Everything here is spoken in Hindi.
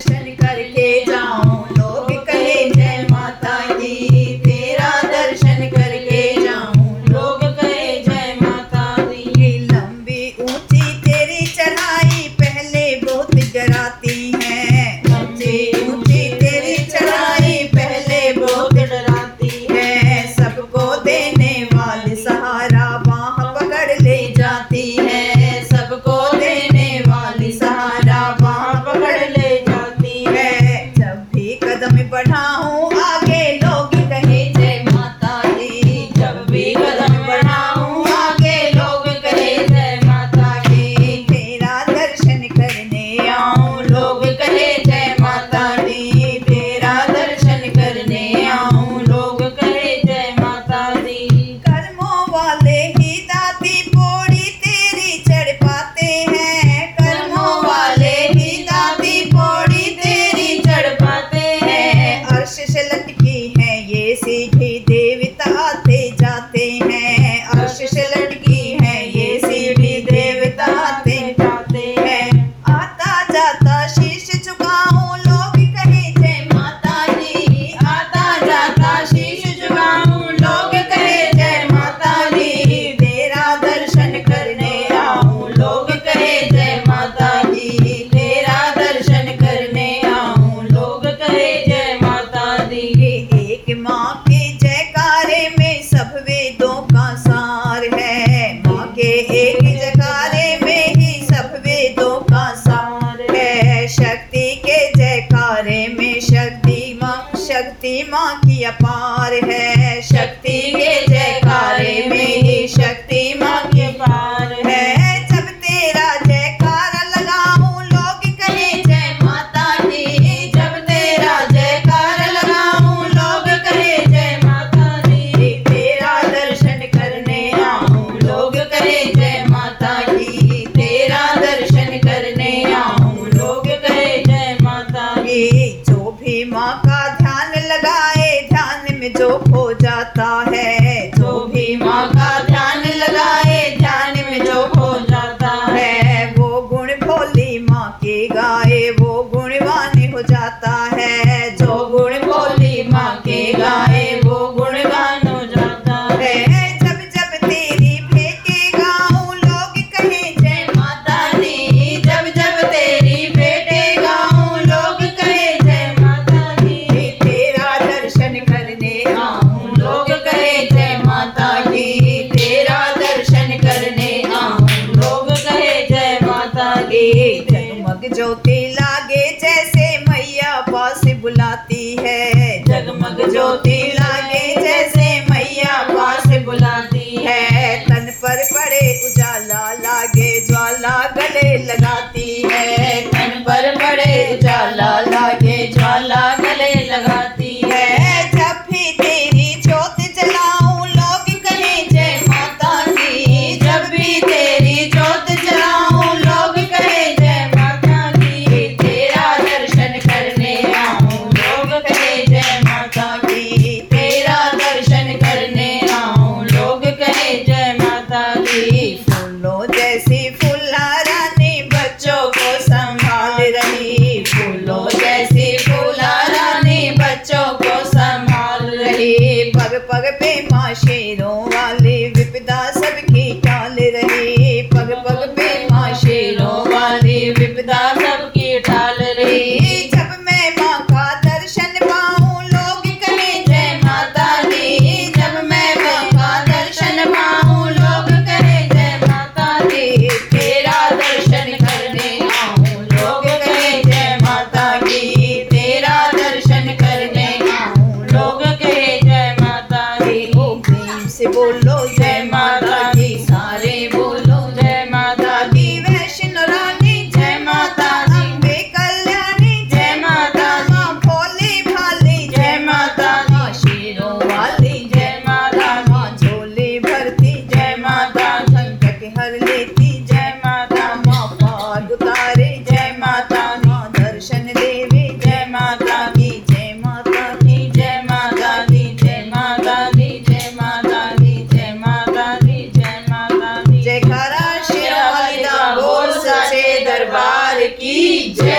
Shelly Curry माँ के जयकारे में सब वेदों का सार है। माँ के एक जयकारे में ही सब वेदों का सार है। शक्ति के जयकारे में शक्ति माँ शक्ति माँ की अपार है। जाता है तो भी माँ जगमग ज्योति लागे जैसे मैया पास बुलाती है। जगमग ज्योति लागे जैसे मैया पास बुलाती है। तन पर पड़े उजाला लागे ज्वाला गले लगाती bulu se mata.